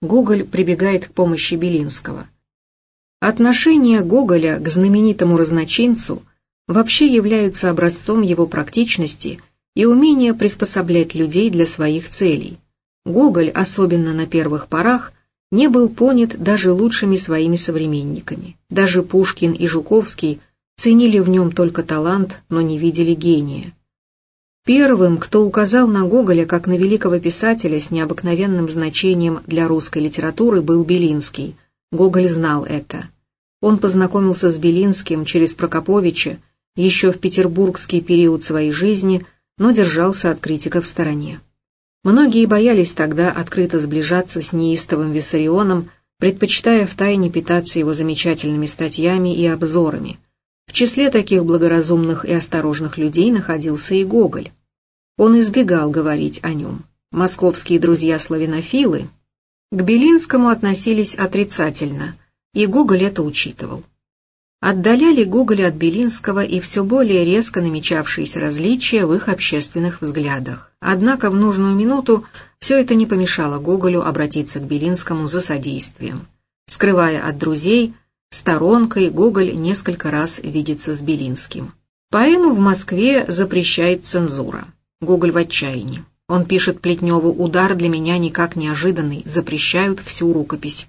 Гоголь прибегает к помощи Белинского. Отношения Гоголя к знаменитому разночинцу вообще являются образцом его практичности и умения приспособлять людей для своих целей. Гоголь, особенно на первых порах, не был понят даже лучшими своими современниками. Даже Пушкин и Жуковский ценили в нем только талант, но не видели гения. Первым, кто указал на Гоголя как на великого писателя с необыкновенным значением для русской литературы, был Белинский. Гоголь знал это. Он познакомился с Белинским через Прокоповича еще в петербургский период своей жизни, но держался от критика в стороне. Многие боялись тогда открыто сближаться с неистовым Виссарионом, предпочитая втайне питаться его замечательными статьями и обзорами. В числе таких благоразумных и осторожных людей находился и Гоголь. Он избегал говорить о нем. Московские друзья-славянофилы к Белинскому относились отрицательно, и Гоголь это учитывал отдаляли Гоголя от Белинского и все более резко намечавшиеся различия в их общественных взглядах. Однако в нужную минуту все это не помешало Гоголю обратиться к Белинскому за содействием. Скрывая от друзей, сторонкой Гоголь несколько раз видится с Белинским. Поэму в Москве запрещает цензура. Гоголь в отчаянии. Он пишет Плетневу «Удар для меня никак неожиданный, запрещают всю рукопись».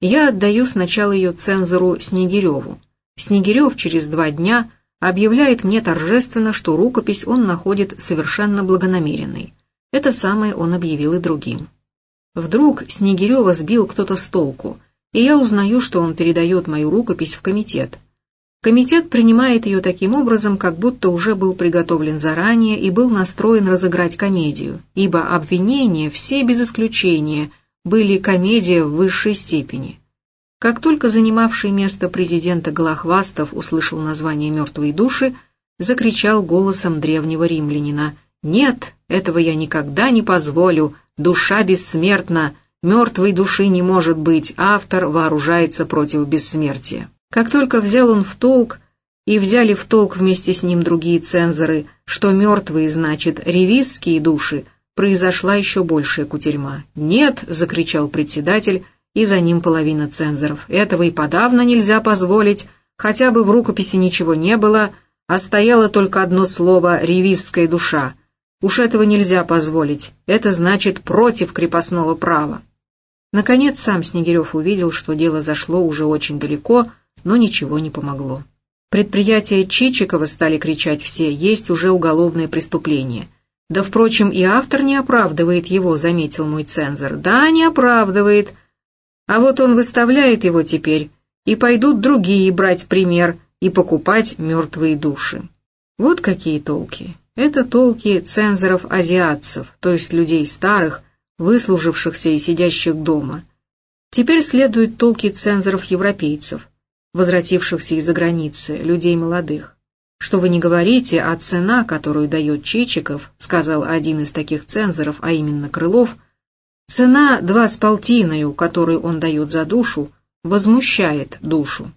Я отдаю сначала ее цензору Снегиреву, Снегирев через два дня объявляет мне торжественно, что рукопись он находит совершенно благонамеренной. Это самое он объявил и другим. Вдруг Снегирева сбил кто-то с толку, и я узнаю, что он передает мою рукопись в комитет. Комитет принимает ее таким образом, как будто уже был приготовлен заранее и был настроен разыграть комедию, ибо обвинения, все без исключения, были комедия в высшей степени. Как только занимавший место президента Голохвастов услышал название «Мертвые души», закричал голосом древнего римлянина «Нет, этого я никогда не позволю, душа бессмертна, мертвой души не может быть, автор вооружается против бессмертия». Как только взял он в толк, и взяли в толк вместе с ним другие цензоры, что мертвые значит ревизские души, произошла еще большая кутерьма. «Нет!» — закричал председатель, и за ним половина цензоров. Этого и подавно нельзя позволить, хотя бы в рукописи ничего не было, а стояло только одно слово «ревизская душа». Уж этого нельзя позволить, это значит против крепостного права. Наконец сам Снегирев увидел, что дело зашло уже очень далеко, но ничего не помогло. Предприятие Чичикова стали кричать все, есть уже уголовное преступление. Да, впрочем, и автор не оправдывает его, заметил мой цензор. Да, не оправдывает, а вот он выставляет его теперь, и пойдут другие брать пример и покупать мертвые души. Вот какие толки. Это толки цензоров-азиатцев, то есть людей старых, выслужившихся и сидящих дома. Теперь следуют толки цензоров-европейцев, возвратившихся из-за границы, людей молодых. Что вы не говорите, а цена, которую дает Чичиков, сказал один из таких цензоров, а именно Крылов, Цена два с полтиною, которую он дает за душу, возмущает душу.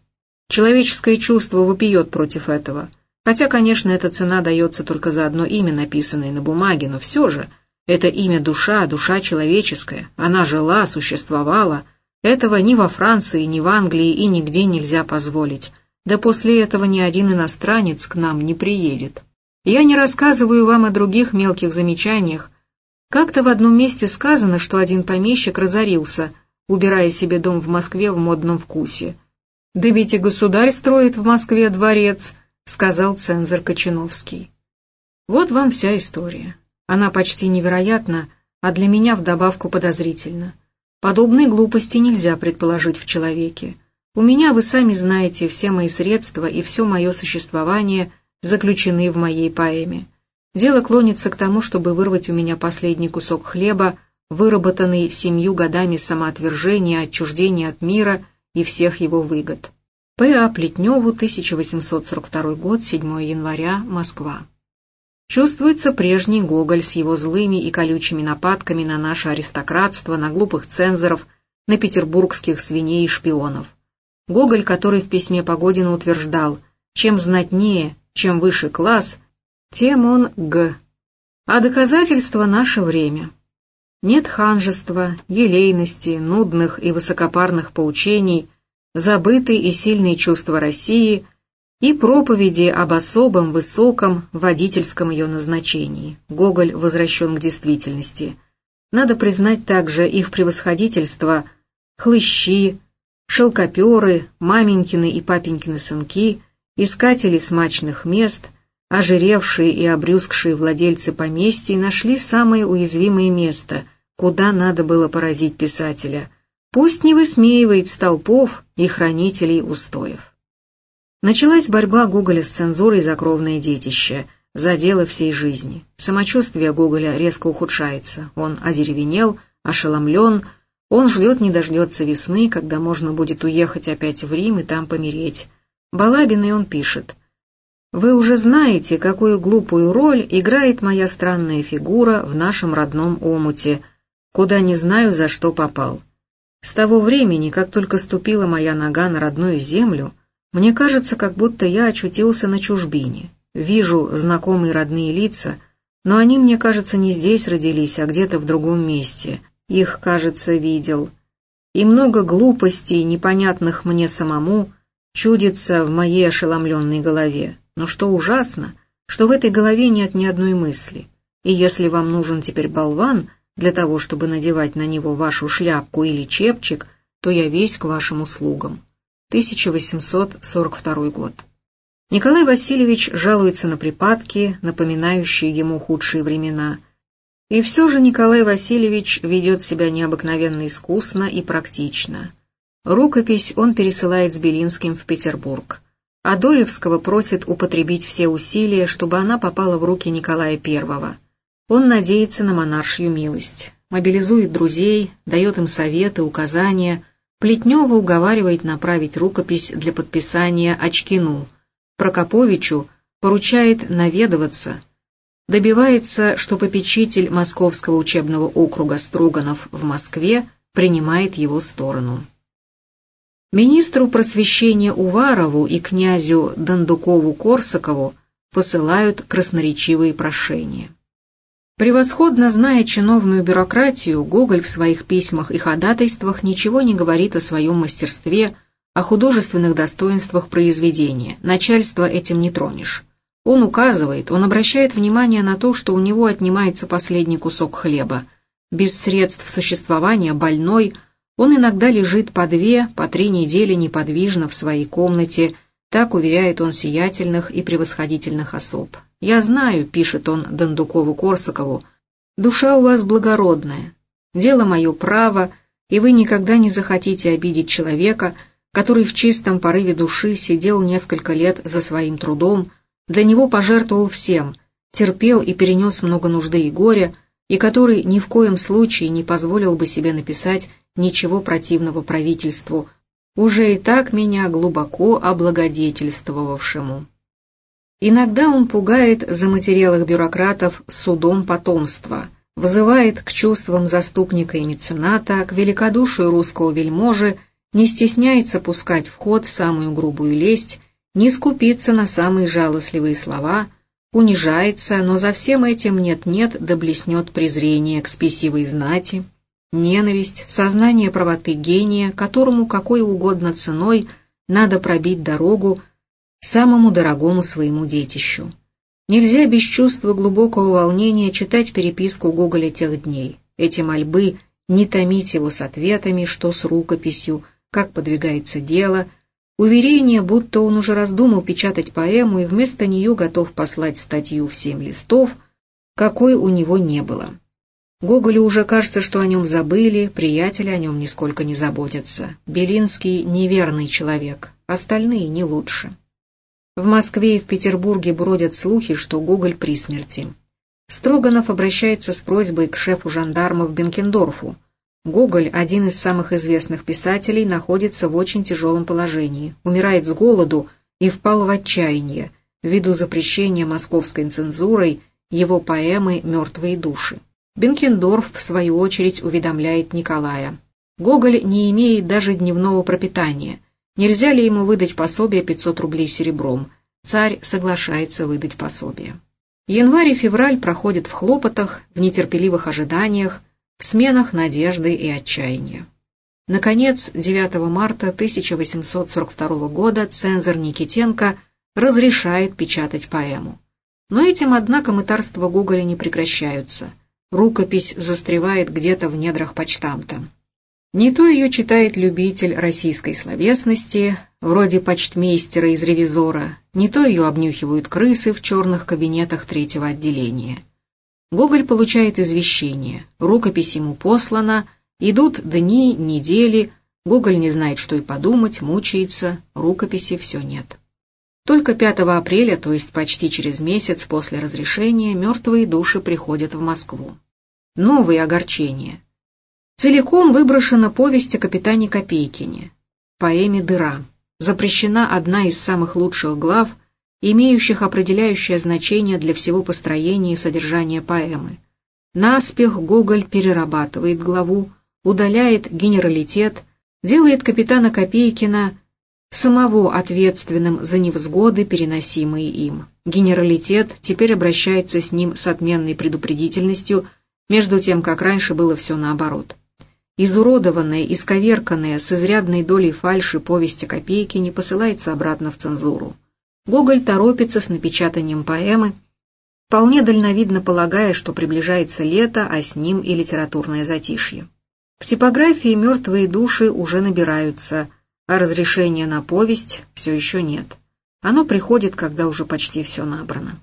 Человеческое чувство вопиет против этого. Хотя, конечно, эта цена дается только за одно имя, написанное на бумаге, но все же это имя душа, душа человеческая. Она жила, существовала. Этого ни во Франции, ни в Англии и нигде нельзя позволить. Да после этого ни один иностранец к нам не приедет. Я не рассказываю вам о других мелких замечаниях, как-то в одном месте сказано, что один помещик разорился, убирая себе дом в Москве в модном вкусе. «Да ведь и государь строит в Москве дворец», — сказал цензор Кочиновский. Вот вам вся история. Она почти невероятна, а для меня вдобавку подозрительна. Подобной глупости нельзя предположить в человеке. У меня, вы сами знаете, все мои средства и все мое существование заключены в моей поэме. Дело клонится к тому, чтобы вырвать у меня последний кусок хлеба, выработанный семью годами самоотвержения, отчуждения от мира и всех его выгод. П.А. Плетневу, 1842 год, 7 января, Москва. Чувствуется прежний Гоголь с его злыми и колючими нападками на наше аристократство, на глупых цензоров, на петербургских свиней и шпионов. Гоголь, который в письме Погодина утверждал, чем знатнее, чем выше класс, тем он г. А доказательство наше время. Нет ханжества, елейности, нудных и высокопарных поучений, забыты и сильные чувства России и проповеди об особом, высоком, водительском ее назначении. Гоголь возвращен к действительности. Надо признать также их превосходительство, хлыщи, шелкоперы, маменькины и папенькины сынки, искатели смачных мест, ожиревшие и обрюзгшие владельцы поместий нашли самое уязвимое место, куда надо было поразить писателя. Пусть не высмеивает столпов и хранителей устоев. Началась борьба Гоголя с цензурой за кровное детище, за дело всей жизни. Самочувствие Гоголя резко ухудшается. Он одеревенел, ошеломлен, он ждет не дождется весны, когда можно будет уехать опять в Рим и там помереть. Балабиной он пишет. «Вы уже знаете, какую глупую роль играет моя странная фигура в нашем родном омуте, куда не знаю, за что попал. С того времени, как только ступила моя нога на родную землю, мне кажется, как будто я очутился на чужбине. Вижу знакомые родные лица, но они, мне кажется, не здесь родились, а где-то в другом месте» их, кажется, видел. И много глупостей, непонятных мне самому, чудится в моей ошеломленной голове. Но что ужасно, что в этой голове нет ни одной мысли. И если вам нужен теперь болван для того, чтобы надевать на него вашу шляпку или чепчик, то я весь к вашим услугам. 1842 год. Николай Васильевич жалуется на припадки, напоминающие ему худшие времена – и все же Николай Васильевич ведет себя необыкновенно искусно и практично. Рукопись он пересылает с Белинским в Петербург. Адоевского просит употребить все усилия, чтобы она попала в руки Николая I. Он надеется на монаршью милость, мобилизует друзей, дает им советы, указания. Плетнева уговаривает направить рукопись для подписания Очкину. Прокоповичу поручает наведываться, добивается, что попечитель Московского учебного округа Строганов в Москве принимает его сторону. Министру просвещения Уварову и князю Дондукову-Корсакову посылают красноречивые прошения. Превосходно зная чиновную бюрократию, Гоголь в своих письмах и ходатайствах ничего не говорит о своем мастерстве, о художественных достоинствах произведения, начальство этим не тронешь. Он указывает, он обращает внимание на то, что у него отнимается последний кусок хлеба. Без средств существования, больной, он иногда лежит по две, по три недели неподвижно в своей комнате, так уверяет он сиятельных и превосходительных особ. «Я знаю», — пишет он Дондукову-Корсакову, — «душа у вас благородная, дело мое право, и вы никогда не захотите обидеть человека, который в чистом порыве души сидел несколько лет за своим трудом, для него пожертвовал всем, терпел и перенес много нужды и горя, и который ни в коем случае не позволил бы себе написать ничего противного правительству, уже и так меня глубоко облагодетельствовавшему. Иногда он пугает заматерелых бюрократов судом потомства, вызывает к чувствам заступника и мецената, к великодушию русского вельможи, не стесняется пускать в ход самую грубую лесть, не скупится на самые жалостливые слова, унижается, но за всем этим нет-нет да блеснет презрение к спесивой знати, ненависть, сознание правоты гения, которому какой угодно ценой надо пробить дорогу самому дорогому своему детищу. Нельзя без чувства глубокого волнения читать переписку Гоголя тех дней. Эти мольбы не томить его с ответами, что с рукописью, как подвигается дело – Уверение, будто он уже раздумал печатать поэму и вместо нее готов послать статью в семь листов, какой у него не было. Гоголю уже кажется, что о нем забыли, приятели о нем нисколько не заботятся. Белинский неверный человек, остальные не лучше. В Москве и в Петербурге бродят слухи, что Гоголь при смерти. Строганов обращается с просьбой к шефу жандармов Бенкендорфу – Гоголь, один из самых известных писателей, находится в очень тяжелом положении, умирает с голоду и впал в отчаяние ввиду запрещения московской цензурой его поэмы «Мертвые души». Бенкендорф, в свою очередь, уведомляет Николая. Гоголь не имеет даже дневного пропитания. Нельзя ли ему выдать пособие 500 рублей серебром? Царь соглашается выдать пособие. Январь и февраль проходят в хлопотах, в нетерпеливых ожиданиях, в сменах надежды и отчаяния. Наконец, 9 марта 1842 года цензор Никитенко разрешает печатать поэму. Но этим, однако, мытарства Гоголя не прекращаются. Рукопись застревает где-то в недрах почтамта. Не то ее читает любитель российской словесности, вроде почтмейстера из «Ревизора», не то ее обнюхивают крысы в черных кабинетах третьего отделения. Гоголь получает извещение, рукопись ему послана, идут дни, недели, Гоголь не знает, что и подумать, мучается, рукописи все нет. Только 5 апреля, то есть почти через месяц после разрешения, мертвые души приходят в Москву. Новые огорчения – Целиком выброшена повесть о капитане Копейкине, поэме «Дыра». Запрещена одна из самых лучших глав, имеющих определяющее значение для всего построения и содержания поэмы. Наспех Гоголь перерабатывает главу, удаляет генералитет, делает капитана Копейкина самого ответственным за невзгоды, переносимые им. Генералитет теперь обращается с ним с отменной предупредительностью, между тем, как раньше было все наоборот. Изуродованная, исковерканная, с изрядной долей фальши повести копейки не посылается обратно в цензуру. Гоголь торопится с напечатанием поэмы, вполне дальновидно полагая, что приближается лето, а с ним и литературное затишье. В типографии мертвые души уже набираются, а разрешения на повесть все еще нет. Оно приходит, когда уже почти все набрано.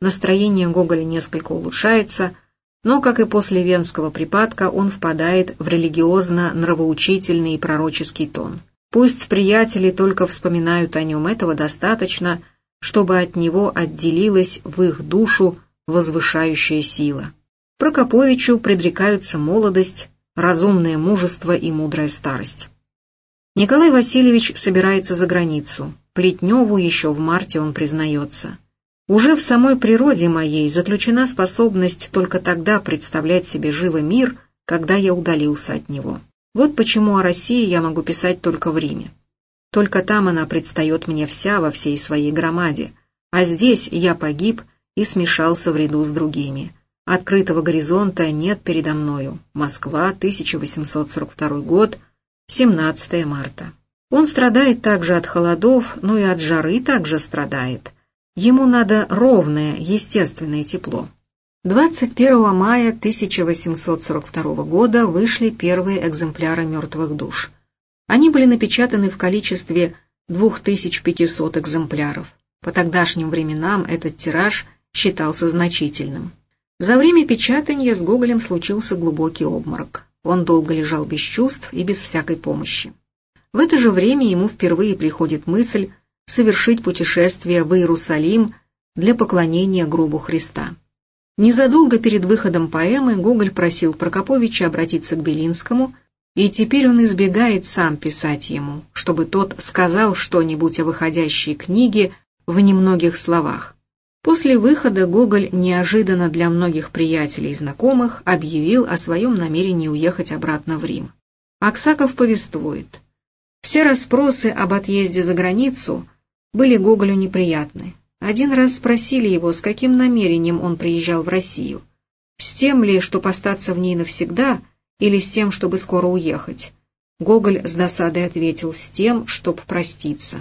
Настроение Гоголя несколько улучшается, но, как и после венского припадка, он впадает в религиозно-нравоучительный и пророческий тон. Пусть приятели только вспоминают о нем, этого достаточно, чтобы от него отделилась в их душу возвышающая сила. Прокоповичу предрекаются молодость, разумное мужество и мудрая старость. Николай Васильевич собирается за границу. Плетневу еще в марте он признается. Уже в самой природе моей заключена способность только тогда представлять себе живо мир, когда я удалился от него. Вот почему о России я могу писать только в Риме. Только там она предстает мне вся во всей своей громаде, а здесь я погиб и смешался в ряду с другими. Открытого горизонта нет передо мною. Москва, 1842 год, 17 марта. Он страдает также от холодов, но и от жары также страдает – Ему надо ровное, естественное тепло. 21 мая 1842 года вышли первые экземпляры «Мертвых душ». Они были напечатаны в количестве 2500 экземпляров. По тогдашним временам этот тираж считался значительным. За время печатания с Гоголем случился глубокий обморок. Он долго лежал без чувств и без всякой помощи. В это же время ему впервые приходит мысль совершить путешествие в Иерусалим для поклонения гробу Христа. Незадолго перед выходом поэмы Гоголь просил Прокоповича обратиться к Белинскому, и теперь он избегает сам писать ему, чтобы тот сказал что-нибудь о выходящей книге в немногих словах. После выхода Гоголь неожиданно для многих приятелей и знакомых объявил о своем намерении уехать обратно в Рим. Аксаков повествует. Все расспросы об отъезде за границу были Гоголю неприятны. Один раз спросили его, с каким намерением он приезжал в Россию. С тем ли, чтобы остаться в ней навсегда, или с тем, чтобы скоро уехать? Гоголь с досадой ответил с тем, чтобы проститься.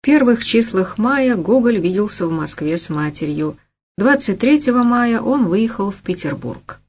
В первых числах мая Гоголь виделся в Москве с матерью. 23 мая он выехал в Петербург.